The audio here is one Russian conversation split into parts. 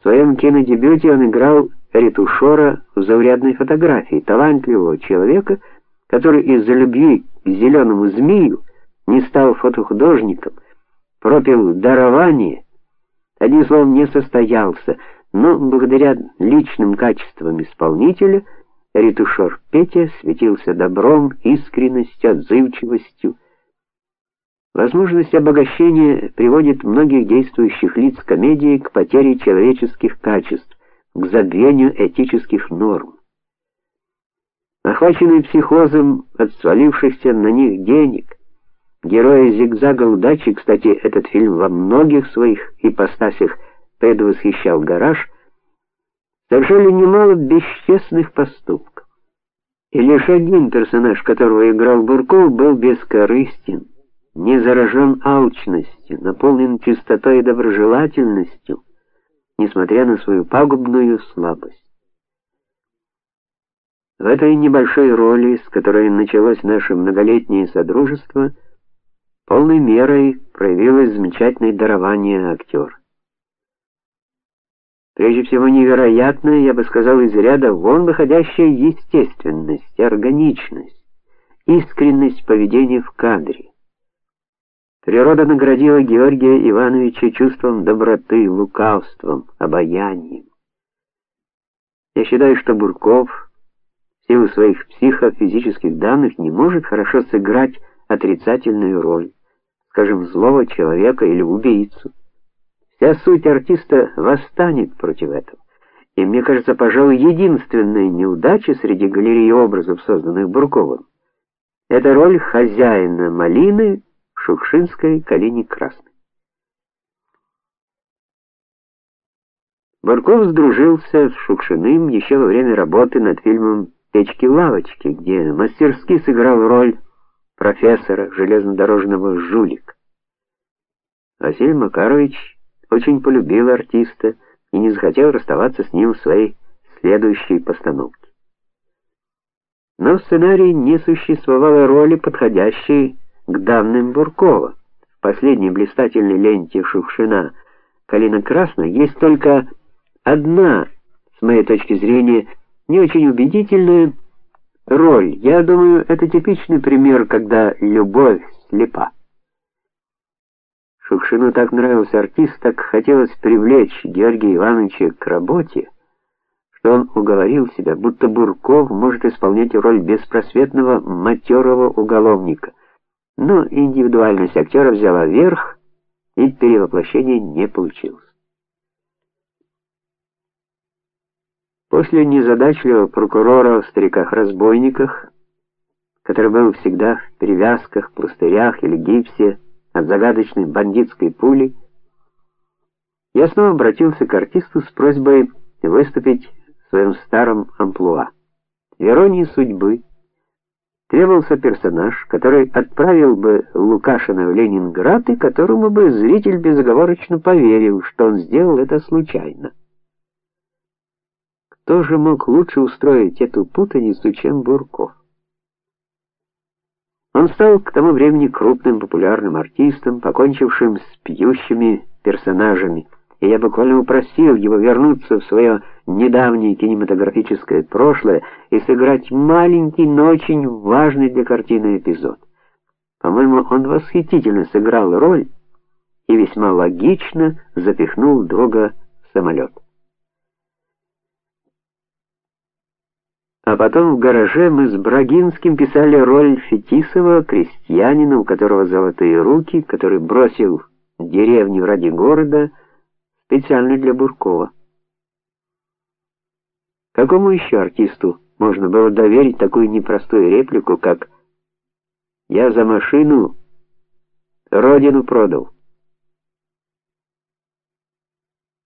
В своем кинодебюте он играл ретушера в заурядной фотографии, талантливого человека, который из-за любви к зеленому змею не стал фотохудожником, пропил дарование, одним словом, не состоялся, но благодаря личным качествам исполнителя ретушер Петя светился добром, искренностью, отзывчивостью. Возможность обогащения приводит многих действующих лиц комедии к потере человеческих качеств, к забвению этических норм. Охваченные психозом от свалившихся на них денег, герои зигзага удачи, кстати, этот фильм во многих своих ипостасях предвосхищал гараж, совершили немало бесчестных поступков. И лишь один персонаж, которого играл Бурков, был бескорыстен, не заражен алчностью, наполнен чистотой и доброжелательностью, несмотря на свою пагубную слабость. В этой небольшой роли, с которой началось наше многолетнее содружество, полной мерой проявилось замечательное дарование актера. Прежде всего невероятная, я бы сказал, из ряда вон выходящая естественность, органичность, искренность поведения в кадре. Природа наградила Георгия Ивановича чувством доброты, лукавством, обаянием. Я считаю, что Бурков в силу своих психофизических данных не может хорошо сыграть отрицательную роль, скажем, злого человека или убийцу. Вся суть артиста восстанет против этого. И мне кажется, пожалуй, единственная неудача среди галереи образов, созданных Бурковым, это роль хозяина малины Шукшинской Калине Красной. Бурков сдружился с Шукшиным еще во время работы над фильмом Печки-лавочки, где мастерски сыграл роль профессора железнодорожного жулика. Василий Макарович очень полюбил артиста и не захотел расставаться с ним в своей следующей постановке. Но в сценарии не существовало роли, подходящей к данным Буркова. В последней блистательной ленте Шукшина Калина Красная есть только одна, с моей точки зрения, не очень убедительная роль. Я думаю, это типичный пример, когда любовь слепа. Шукшину так нравился артист, так хотелось привлечь Георгия Ивановича к работе, что он уговорил себя, будто Бурков может исполнять роль беспросветного матерого уголовника. Но индивидуальность актера взяла верх, и перевоплощение не получилось. После незадачливого прокурора в стариках-разбойниках, который был всегда в перевязках, пластырях или гипсе, от загадочной бандитской пули, я снова обратился к артисту с просьбой выступить в своем старом амплуа. Иронии судьбы требовался персонаж, который отправил бы Лукашина в Ленинград и которому бы зритель безоговорочно поверил, что он сделал это случайно. Кто же мог лучше устроить эту путаницу, чем Бурков? Он стал к тому времени крупным популярным артистом, покончившим с пьющими персонажами, и я буквально упросил его вернуться в свое недавнее кинематографическое прошлое и сыграть маленький, но очень важный для картины эпизод. По-моему, он восхитительно сыграл роль и весьма логично запихнул друга в самолет. А потом в гараже мы с Брагинским писали роль Фетисова, крестьянина, у которого золотые руки, который бросил деревню ради города, специально для Буркова. Какому еще артисту можно было доверить такую непростую реплику, как «Я за машину родину продал»?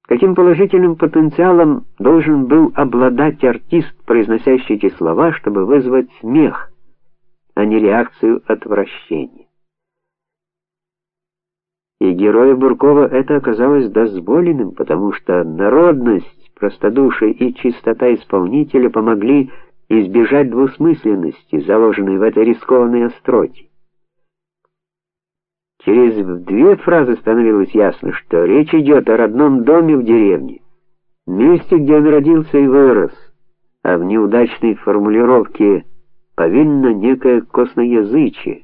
Каким положительным потенциалом должен был обладать артист, произносящий эти слова, чтобы вызвать смех, а не реакцию отвращения? И герою Буркова это оказалось дозволенным, потому что народность, простодушие и чистота исполнителя помогли избежать двусмысленности, заложенной в этой рискованной остроте. Через две фразы становилось ясно, что речь идет о родном доме в деревне, месте, где он родился и вырос, а в неудачной формулировке повинно некое косноязычие.